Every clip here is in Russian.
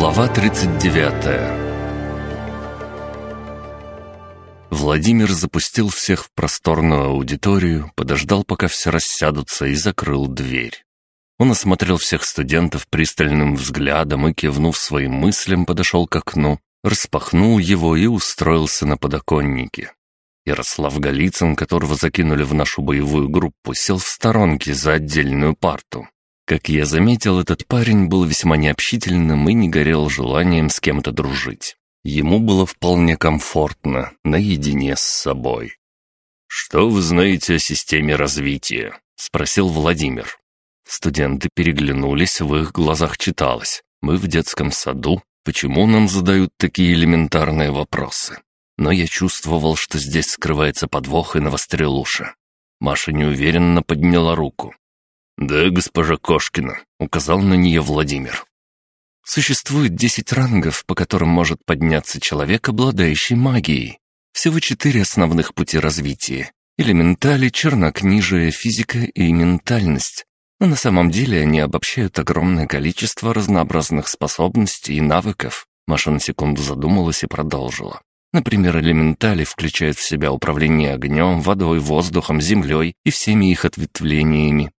Глава 39 Владимир запустил всех в просторную аудиторию, подождал, пока все рассядутся, и закрыл дверь. Он осмотрел всех студентов пристальным взглядом и, кивнув своим мыслям, подошел к окну, распахнул его и устроился на подоконнике. Ярослав Голицын, которого закинули в нашу боевую группу, сел в сторонке за отдельную парту. Как я заметил, этот парень был весьма необщительным и не горел желанием с кем-то дружить. Ему было вполне комфортно, наедине с собой. «Что вы знаете о системе развития?» — спросил Владимир. Студенты переглянулись, в их глазах читалось. «Мы в детском саду. Почему нам задают такие элементарные вопросы?» Но я чувствовал, что здесь скрывается подвох и навострил уши. Маша неуверенно подняла руку. «Да, госпожа Кошкина», — указал на нее Владимир. «Существует десять рангов, по которым может подняться человек, обладающий магией. Всего четыре основных пути развития. Элементали, чернокнижие, физика и ментальность. Но на самом деле они обобщают огромное количество разнообразных способностей и навыков. Маша на секунду задумалась и продолжила. Например, элементали включают в себя управление огнем, водой, воздухом, землей и всеми их ответвлениями.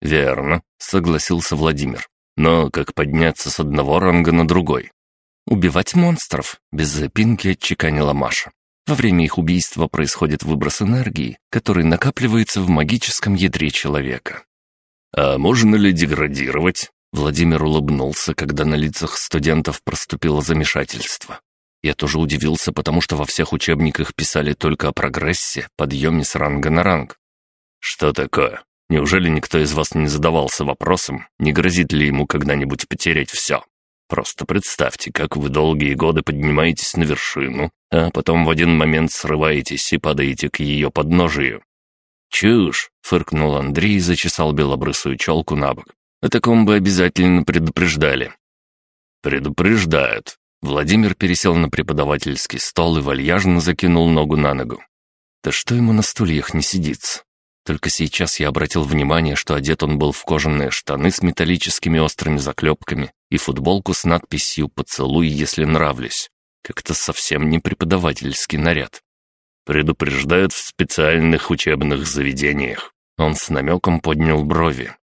«Верно», — согласился Владимир. «Но как подняться с одного ранга на другой?» «Убивать монстров», — без запинки отчеканила Маша. Во время их убийства происходит выброс энергии, который накапливается в магическом ядре человека. «А можно ли деградировать?» Владимир улыбнулся, когда на лицах студентов проступило замешательство. Я тоже удивился, потому что во всех учебниках писали только о прогрессе, подъеме с ранга на ранг. «Что такое?» Неужели никто из вас не задавался вопросом, не грозит ли ему когда-нибудь потерять все? Просто представьте, как вы долгие годы поднимаетесь на вершину, а потом в один момент срываетесь и падаете к ее подножию. «Чушь!» — фыркнул Андрей и зачесал белобрысую челку на бок. «О таком бы обязательно предупреждали». «Предупреждают». Владимир пересел на преподавательский стол и вальяжно закинул ногу на ногу. «Да что ему на стульях не сидится? Только сейчас я обратил внимание, что одет он был в кожаные штаны с металлическими острыми заклепками и футболку с надписью «Поцелуй, если нравлюсь». Как-то совсем не преподавательский наряд. Предупреждают в специальных учебных заведениях. Он с намеком поднял брови.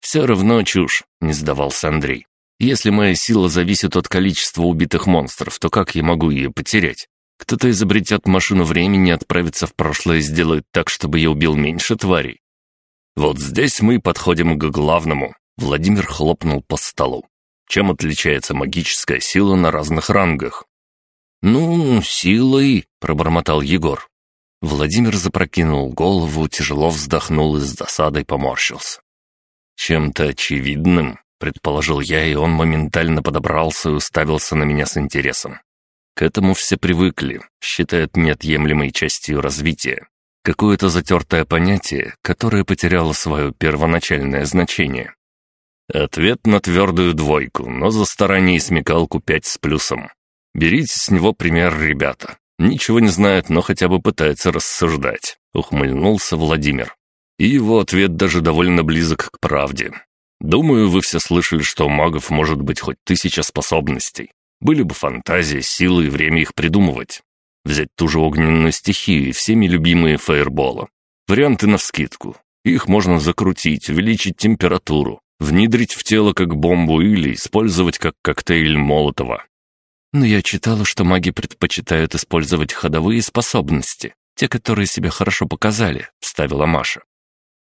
«Все равно чушь», — не сдавался Андрей. «Если моя сила зависит от количества убитых монстров, то как я могу ее потерять? Кто-то изобретет машину времени, отправится в прошлое и сделает так, чтобы я убил меньше тварей. Вот здесь мы подходим к главному. Владимир хлопнул по столу. Чем отличается магическая сила на разных рангах? «Ну, силой», — пробормотал Егор. Владимир запрокинул голову, тяжело вздохнул и с досадой поморщился. «Чем-то очевидным», — предположил я, и он моментально подобрался и уставился на меня с интересом. К этому все привыкли, считают неотъемлемой частью развития. Какое-то затертое понятие, которое потеряло свое первоначальное значение. Ответ на твердую двойку, но за старание и смекалку пять с плюсом. Берите с него пример, ребята. Ничего не знают, но хотя бы пытаются рассуждать. Ухмыльнулся Владимир. И его ответ даже довольно близок к правде. Думаю, вы все слышали, что у магов может быть хоть тысяча способностей. Были бы фантазия, силы и время их придумывать. Взять ту же огненную стихию и всеми любимые фаербола. Варианты навскидку. Их можно закрутить, увеличить температуру, внедрить в тело как бомбу или использовать как коктейль Молотова. Но я читала, что маги предпочитают использовать ходовые способности, те, которые себя хорошо показали, вставила Маша.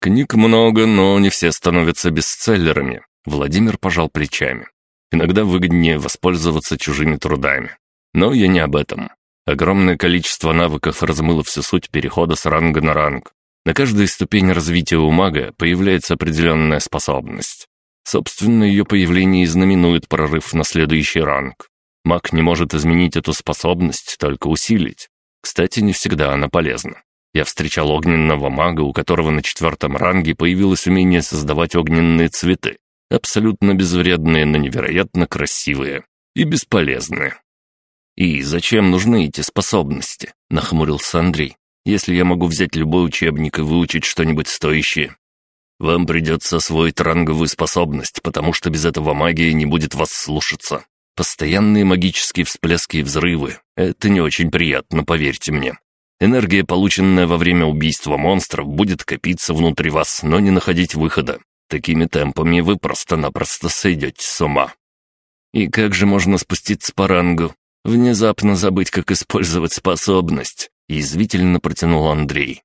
Книг много, но не все становятся бестселлерами. Владимир пожал плечами. Иногда выгоднее воспользоваться чужими трудами. Но я не об этом. Огромное количество навыков размыло всю суть перехода с ранга на ранг. На каждой ступени развития у мага появляется определенная способность. Собственно, ее появление и знаменует прорыв на следующий ранг. Маг не может изменить эту способность, только усилить. Кстати, не всегда она полезна. Я встречал огненного мага, у которого на четвертом ранге появилось умение создавать огненные цветы абсолютно безвредные, но невероятно красивые и бесполезные. «И зачем нужны эти способности?» — нахмурился Андрей. «Если я могу взять любой учебник и выучить что-нибудь стоящее, вам придется освоить ранговую способность, потому что без этого магия не будет вас слушаться. Постоянные магические всплески и взрывы. Это не очень приятно, поверьте мне. Энергия, полученная во время убийства монстров, будет копиться внутри вас, но не находить выхода. Такими темпами вы просто-напросто сойдете с ума. И как же можно спуститься по рангу? Внезапно забыть, как использовать способность, язвительно протянул Андрей.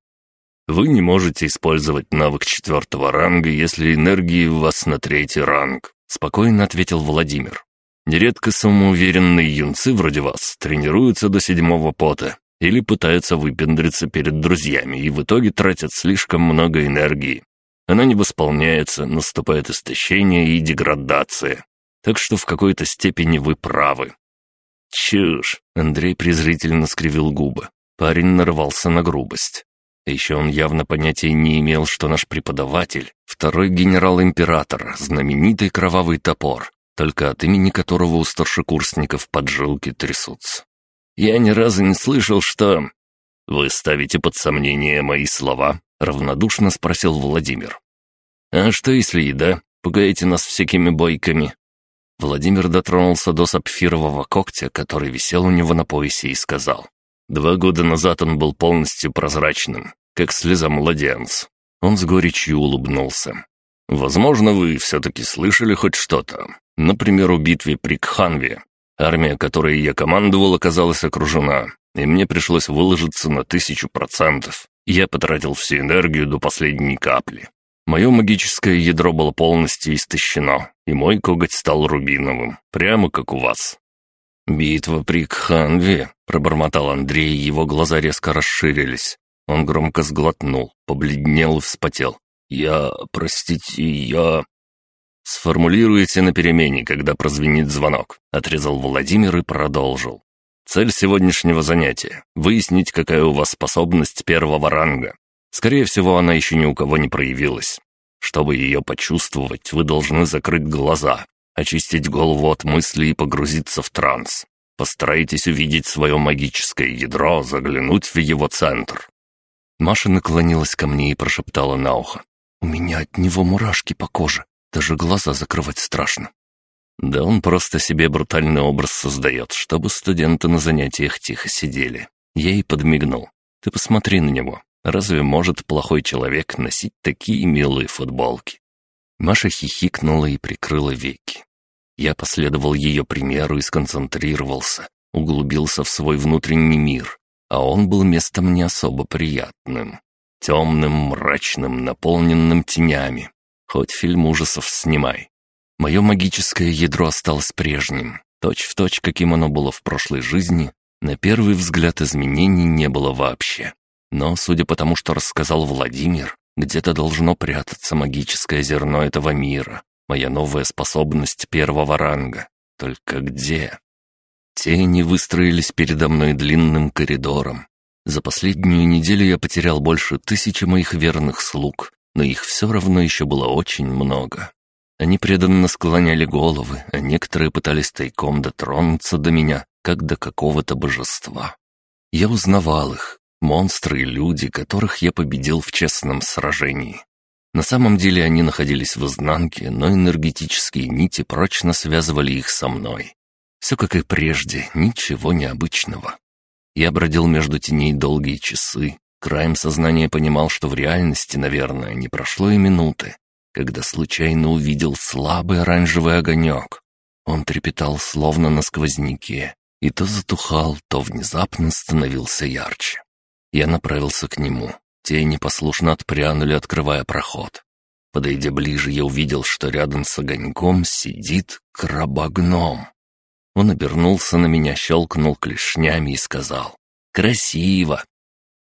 Вы не можете использовать навык четвертого ранга, если энергии у вас на третий ранг, спокойно ответил Владимир. Нередко самоуверенные юнцы вроде вас тренируются до седьмого пота, или пытаются выпендриться перед друзьями и в итоге тратят слишком много энергии. Она не восполняется, наступает истощение и деградация. Так что в какой-то степени вы правы. Чушь! Андрей презрительно скривил губы. Парень нарывался на грубость. Еще он явно понятия не имел, что наш преподаватель — второй генерал-император, знаменитый кровавый топор, только от имени которого у старшекурсников поджилки трясутся. Я ни разу не слышал, что...» «Вы ставите под сомнение мои слова?» — равнодушно спросил Владимир. «А что если еда? Пугаете нас всякими бойками?» Владимир дотронулся до сапфирового когтя, который висел у него на поясе, и сказал. «Два года назад он был полностью прозрачным, как слеза младенца». Он с горечью улыбнулся. «Возможно, вы все-таки слышали хоть что-то. Например, о битве при Кханве. Армия, которой я командовал, оказалась окружена, и мне пришлось выложиться на тысячу процентов. Я потратил всю энергию до последней капли. Мое магическое ядро было полностью истощено, и мой коготь стал рубиновым, прямо как у вас. «Битва при Кханве», — пробормотал Андрей, его глаза резко расширились. Он громко сглотнул, побледнел и вспотел. «Я... простите, я...» «Сформулируйте на перемене, когда прозвенит звонок», — отрезал Владимир и продолжил. «Цель сегодняшнего занятия — выяснить, какая у вас способность первого ранга. Скорее всего, она еще ни у кого не проявилась. Чтобы ее почувствовать, вы должны закрыть глаза, очистить голову от мыслей и погрузиться в транс. Постарайтесь увидеть свое магическое ядро, заглянуть в его центр». Маша наклонилась ко мне и прошептала на ухо. «У меня от него мурашки по коже. Даже глаза закрывать страшно. Да он просто себе брутальный образ создает, чтобы студенты на занятиях тихо сидели. Я ей подмигнул. Ты посмотри на него. Разве может плохой человек носить такие милые футболки? Маша хихикнула и прикрыла веки. Я последовал ее примеру и сконцентрировался, углубился в свой внутренний мир, а он был местом не особо приятным. Темным, мрачным, наполненным тенями, Хоть фильм ужасов снимай. Мое магическое ядро осталось прежним, точь-в-точь, точь, каким оно было в прошлой жизни. На первый взгляд изменений не было вообще. Но, судя по тому, что рассказал Владимир, где-то должно прятаться магическое зерно этого мира, моя новая способность первого ранга. Только где? Тени выстроились передо мной длинным коридором. За последнюю неделю я потерял больше тысячи моих верных слуг, но их все равно еще было очень много. Они преданно склоняли головы, а некоторые пытались тайком дотронуться до меня, как до какого-то божества. Я узнавал их, монстры и люди, которых я победил в честном сражении. На самом деле они находились в изнанке, но энергетические нити прочно связывали их со мной. Все как и прежде, ничего необычного. Я бродил между теней долгие часы, Краем сознания понимал, что в реальности, наверное, не прошло и минуты, когда случайно увидел слабый оранжевый огонек. Он трепетал словно на сквозняке, и то затухал, то внезапно становился ярче. Я направился к нему. Тени послушно отпрянули, открывая проход. Подойдя ближе, я увидел, что рядом с огоньком сидит крабогном. Он обернулся на меня, щелкнул клешнями и сказал «Красиво!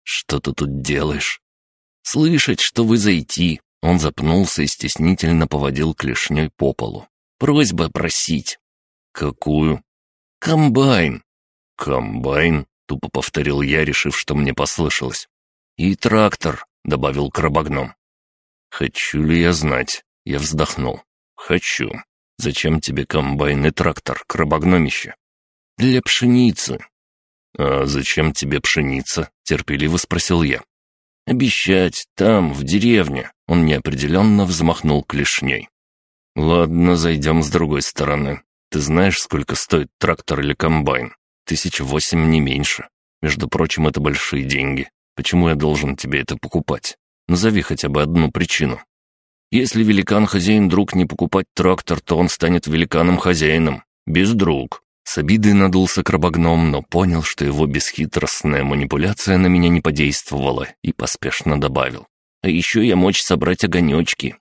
«Что ты тут делаешь?» «Слышать, что вы зайти». Он запнулся и стеснительно поводил клешней по полу. «Просьба просить». «Какую?» «Комбайн». «Комбайн?» — тупо повторил я, решив, что мне послышалось. «И трактор», — добавил крабогном. «Хочу ли я знать?» — я вздохнул. «Хочу. Зачем тебе комбайн и трактор, крабогномище?» «Для пшеницы», «А зачем тебе пшеница?» — терпеливо спросил я. «Обещать, там, в деревне». Он неопределенно взмахнул клешней. «Ладно, зайдем с другой стороны. Ты знаешь, сколько стоит трактор или комбайн? Тысяч восемь, не меньше. Между прочим, это большие деньги. Почему я должен тебе это покупать? Назови хотя бы одну причину. Если великан-хозяин друг не покупать трактор, то он станет великаном-хозяином. Без друг. С обидой надулся крабогном, но понял, что его бесхитростная манипуляция на меня не подействовала, и поспешно добавил. «А еще я мочь собрать огонечки».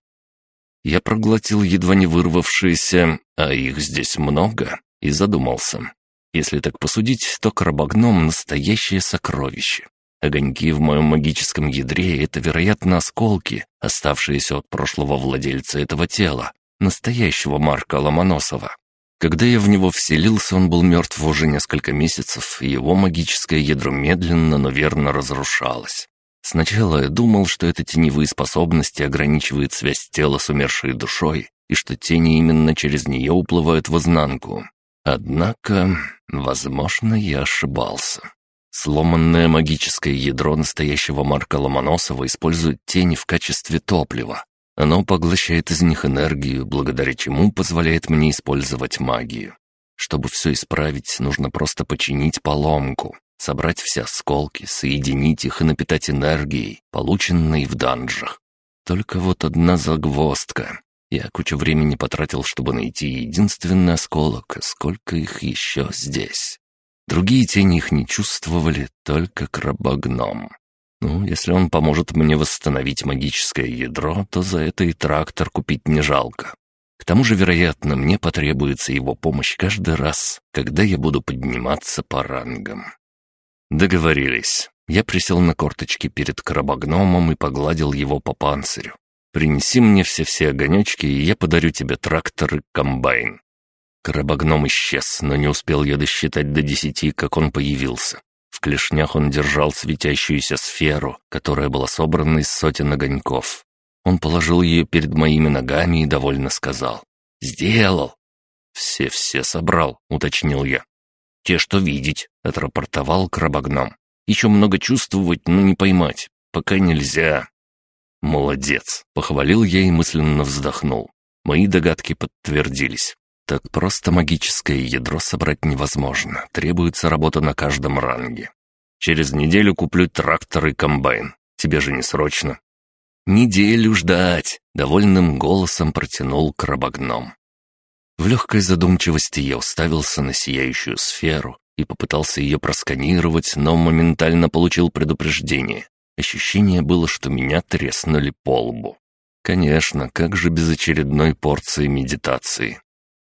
Я проглотил едва не вырвавшиеся, а их здесь много, и задумался. Если так посудить, то крабогном — настоящее сокровище. Огоньки в моем магическом ядре — это, вероятно, осколки, оставшиеся от прошлого владельца этого тела, настоящего Марка Ломоносова. Когда я в него вселился, он был мертв уже несколько месяцев, и его магическое ядро медленно, но верно разрушалось. Сначала я думал, что это теневые способности ограничивают связь тела с умершей душой, и что тени именно через нее уплывают в изнанку. Однако, возможно, я ошибался. Сломанное магическое ядро настоящего Марка Ломоносова использует тени в качестве топлива. Оно поглощает из них энергию, благодаря чему позволяет мне использовать магию. Чтобы все исправить, нужно просто починить поломку, собрать все осколки, соединить их и напитать энергией, полученной в данжах. Только вот одна загвоздка. Я кучу времени потратил, чтобы найти единственный осколок, сколько их еще здесь. Другие тени их не чувствовали, только крабогном. Ну, если он поможет мне восстановить магическое ядро, то за это и трактор купить не жалко. К тому же, вероятно, мне потребуется его помощь каждый раз, когда я буду подниматься по рангам. Договорились. Я присел на корточки перед крабогномом и погладил его по панцирю. «Принеси мне все-все огонечки, и я подарю тебе трактор и комбайн. Крабогном исчез, но не успел я досчитать до десяти, как он появился. В клешнях он держал светящуюся сферу, которая была собрана из сотен огоньков. Он положил ее перед моими ногами и довольно сказал. «Сделал!» «Все-все собрал», — уточнил я. «Те, что видеть», — отрапортовал крабогном. «Еще много чувствовать, но не поймать. Пока нельзя». «Молодец», — похвалил я и мысленно вздохнул. Мои догадки подтвердились. Так просто магическое ядро собрать невозможно. Требуется работа на каждом ранге. Через неделю куплю трактор и комбайн. Тебе же не срочно. «Неделю ждать!» — довольным голосом протянул крабогном. В легкой задумчивости я уставился на сияющую сферу и попытался ее просканировать, но моментально получил предупреждение. Ощущение было, что меня треснули по лбу. Конечно, как же без очередной порции медитации.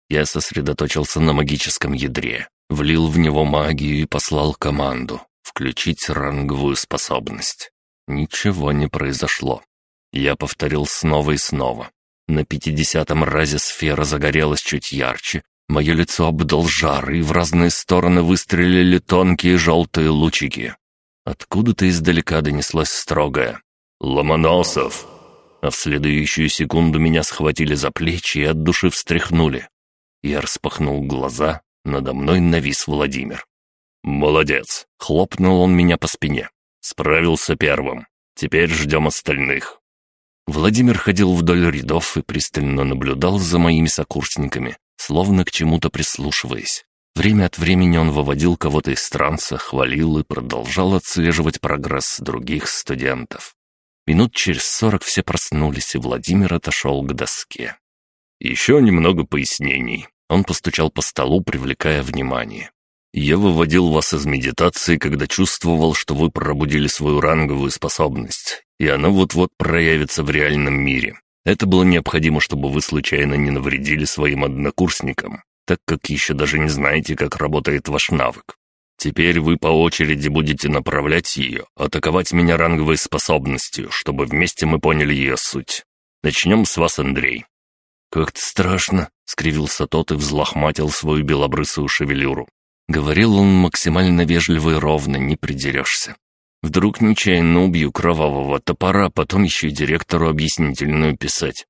Я сосредоточился на магическом ядре, влил в него магию и послал команду «Включить ранговую способность». Ничего не произошло. Я повторил снова и снова. На пятидесятом разе сфера загорелась чуть ярче, мое лицо обдал жар, и в разные стороны выстрелили тонкие желтые лучики. Откуда-то издалека донеслось строгое «Ломоносов!» А в следующую секунду меня схватили за плечи и от души встряхнули. Я распахнул глаза, надо мной навис Владимир. «Молодец!» — хлопнул он меня по спине. «Справился первым. Теперь ждем остальных». Владимир ходил вдоль рядов и пристально наблюдал за моими сокурсниками, словно к чему-то прислушиваясь. Время от времени он выводил кого-то из транса, хвалил и продолжал отслеживать прогресс других студентов. Минут через сорок все проснулись, и Владимир отошел к доске. «Еще немного пояснений. Он постучал по столу, привлекая внимание. «Я выводил вас из медитации, когда чувствовал, что вы пробудили свою ранговую способность, и она вот-вот проявится в реальном мире. Это было необходимо, чтобы вы случайно не навредили своим однокурсникам, так как еще даже не знаете, как работает ваш навык. Теперь вы по очереди будете направлять ее, атаковать меня ранговой способностью, чтобы вместе мы поняли ее суть. Начнем с вас, Андрей. «Как-то страшно», — скривился тот и взлохматил свою белобрысую шевелюру. Говорил он максимально вежливо и ровно, не придерешься. Вдруг нечаянно убью кровавого топора, потом еще и директору объяснительную писать.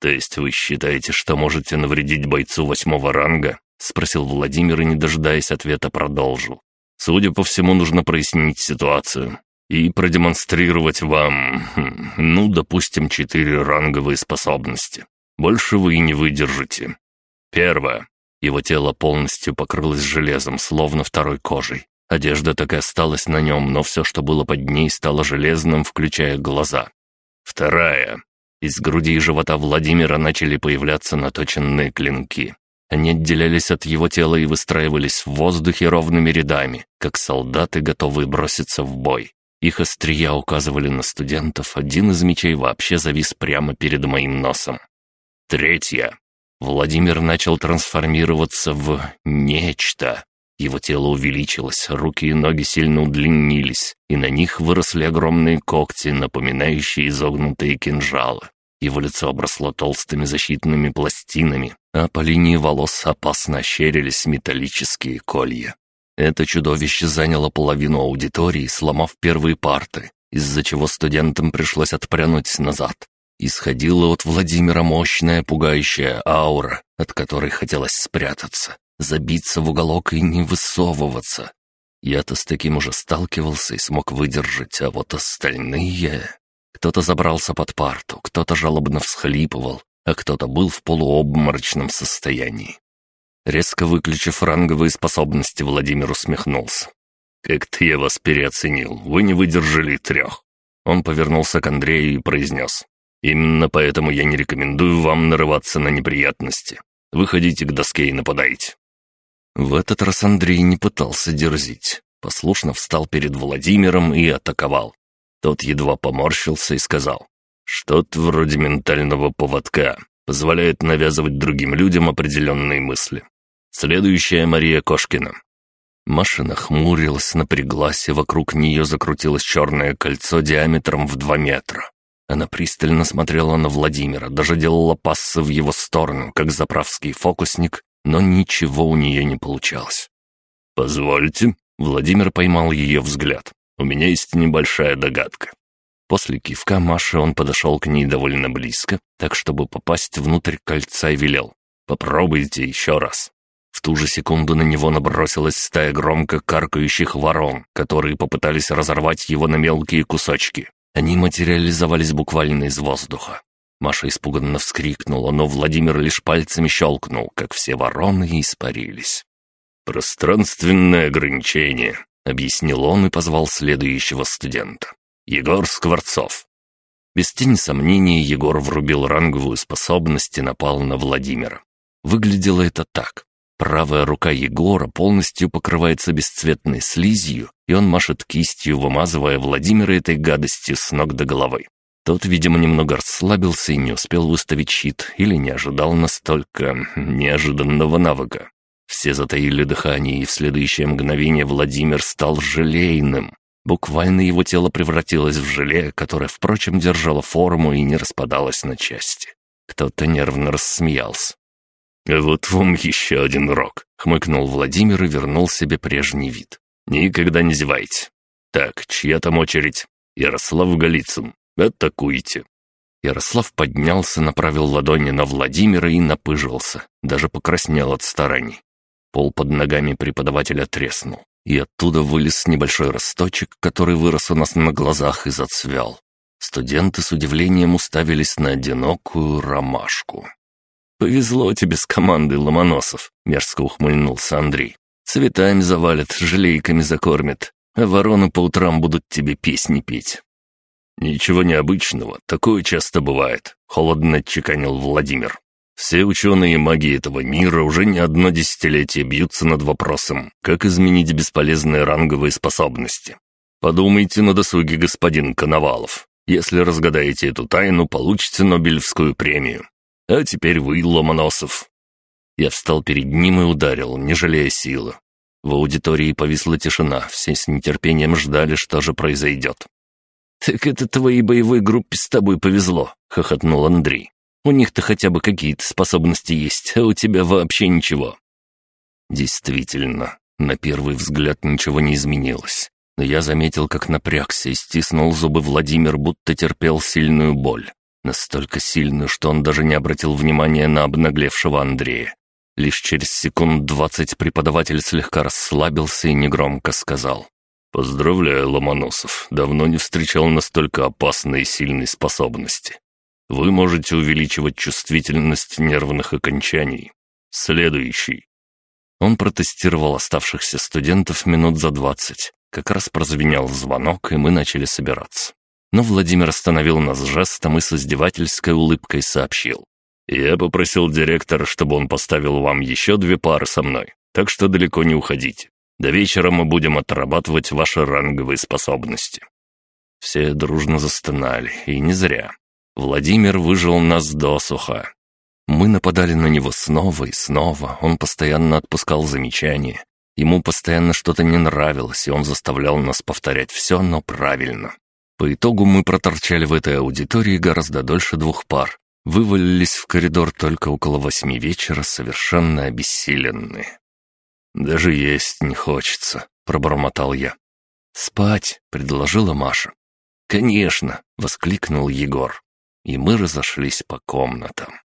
«То есть вы считаете, что можете навредить бойцу восьмого ранга?» — спросил Владимир и, не дожидаясь ответа, продолжил. «Судя по всему, нужно прояснить ситуацию и продемонстрировать вам, хм, ну, допустим, четыре ранговые способности. Больше вы не выдержите. Первое. Его тело полностью покрылось железом, словно второй кожей. Одежда так и осталась на нем, но все, что было под ней, стало железным, включая глаза. Вторая. Из груди и живота Владимира начали появляться наточенные клинки. Они отделялись от его тела и выстраивались в воздухе ровными рядами, как солдаты, готовые броситься в бой. Их острия указывали на студентов, один из мечей вообще завис прямо перед моим носом. Третья. Владимир начал трансформироваться в нечто. Его тело увеличилось, руки и ноги сильно удлинились, и на них выросли огромные когти, напоминающие изогнутые кинжалы. Его лицо обросло толстыми защитными пластинами, а по линии волос опасно ощерились металлические колья. Это чудовище заняло половину аудитории, сломав первые парты, из-за чего студентам пришлось отпрянуть назад. Исходила от Владимира мощная пугающая аура, от которой хотелось спрятаться, забиться в уголок и не высовываться. Я-то с таким уже сталкивался и смог выдержать, а вот остальные... Кто-то забрался под парту, кто-то жалобно всхлипывал, а кто-то был в полуобморочном состоянии. Резко выключив ранговые способности, Владимир усмехнулся. «Как-то я вас переоценил. Вы не выдержали трех». Он повернулся к Андрею и произнес. Именно поэтому я не рекомендую вам нарываться на неприятности. Выходите к доске и нападайте». В этот раз Андрей не пытался дерзить. Послушно встал перед Владимиром и атаковал. Тот едва поморщился и сказал, «Что-то вроде ментального поводка позволяет навязывать другим людям определенные мысли. Следующая Мария Кошкина». Машина хмурилась, напряглась, и вокруг нее закрутилось черное кольцо диаметром в два метра. Она пристально смотрела на Владимира, даже делала пассы в его сторону, как заправский фокусник, но ничего у нее не получалось. «Позвольте», — Владимир поймал ее взгляд. «У меня есть небольшая догадка». После кивка Маши он подошел к ней довольно близко, так чтобы попасть внутрь кольца и велел. «Попробуйте еще раз». В ту же секунду на него набросилась стая громко каркающих ворон, которые попытались разорвать его на мелкие кусочки. Они материализовались буквально из воздуха. Маша испуганно вскрикнула, но Владимир лишь пальцами щелкнул, как все вороны испарились. «Пространственное ограничение», — объяснил он и позвал следующего студента. «Егор Скворцов». Без тени сомнения Егор врубил ранговую способность и напал на Владимира. Выглядело это так. Правая рука Егора полностью покрывается бесцветной слизью, он машет кистью, вымазывая Владимира этой гадостью с ног до головы. Тот, видимо, немного расслабился и не успел выставить щит, или не ожидал настолько неожиданного навыка. Все затаили дыхание, и в следующее мгновение Владимир стал желейным. Буквально его тело превратилось в желе, которое, впрочем, держало форму и не распадалось на части. Кто-то нервно рассмеялся. «Вот вам еще один рок», — хмыкнул Владимир и вернул себе прежний вид. «Никогда не зевайте. Так, чья там очередь? Ярослав Голицын. Атакуйте». Ярослав поднялся, направил ладони на Владимира и напыжился, даже покраснел от стараний. Пол под ногами преподавателя треснул, и оттуда вылез небольшой росточек, который вырос у нас на глазах и зацвел. Студенты с удивлением уставились на одинокую ромашку. «Повезло тебе с командой Ломоносов», — мерзко ухмыльнулся Андрей. «Цветами завалят, желейками закормят, а вороны по утрам будут тебе песни петь». «Ничего необычного, такое часто бывает», — холодно отчеканил Владимир. «Все ученые и маги этого мира уже не одно десятилетие бьются над вопросом, как изменить бесполезные ранговые способности. Подумайте на досуге, господин Коновалов. Если разгадаете эту тайну, получите Нобелевскую премию. А теперь вы, Ломоносов». Я встал перед ним и ударил, не жалея силы. В аудитории повисла тишина, все с нетерпением ждали, что же произойдет. «Так это твоей боевой группе с тобой повезло», — хохотнул Андрей. «У них-то хотя бы какие-то способности есть, а у тебя вообще ничего». Действительно, на первый взгляд ничего не изменилось. Но я заметил, как напрягся и стиснул зубы Владимир, будто терпел сильную боль. Настолько сильную, что он даже не обратил внимания на обнаглевшего Андрея. Лишь через секунд двадцать преподаватель слегка расслабился и негромко сказал. «Поздравляю, Ломоносов, давно не встречал настолько опасной и сильной способности. Вы можете увеличивать чувствительность нервных окончаний. Следующий». Он протестировал оставшихся студентов минут за двадцать. Как раз прозвенел звонок, и мы начали собираться. Но Владимир остановил нас жестом и с издевательской улыбкой сообщил. «Я попросил директора, чтобы он поставил вам еще две пары со мной, так что далеко не уходите. До вечера мы будем отрабатывать ваши ранговые способности». Все дружно застонали, и не зря. Владимир выжил нас досуха. Мы нападали на него снова и снова, он постоянно отпускал замечания. Ему постоянно что-то не нравилось, и он заставлял нас повторять все, но правильно. По итогу мы проторчали в этой аудитории гораздо дольше двух пар. Вывалились в коридор только около восьми вечера, совершенно обессиленные. «Даже есть не хочется», — пробормотал я. «Спать», — предложила Маша. «Конечно», — воскликнул Егор. И мы разошлись по комнатам.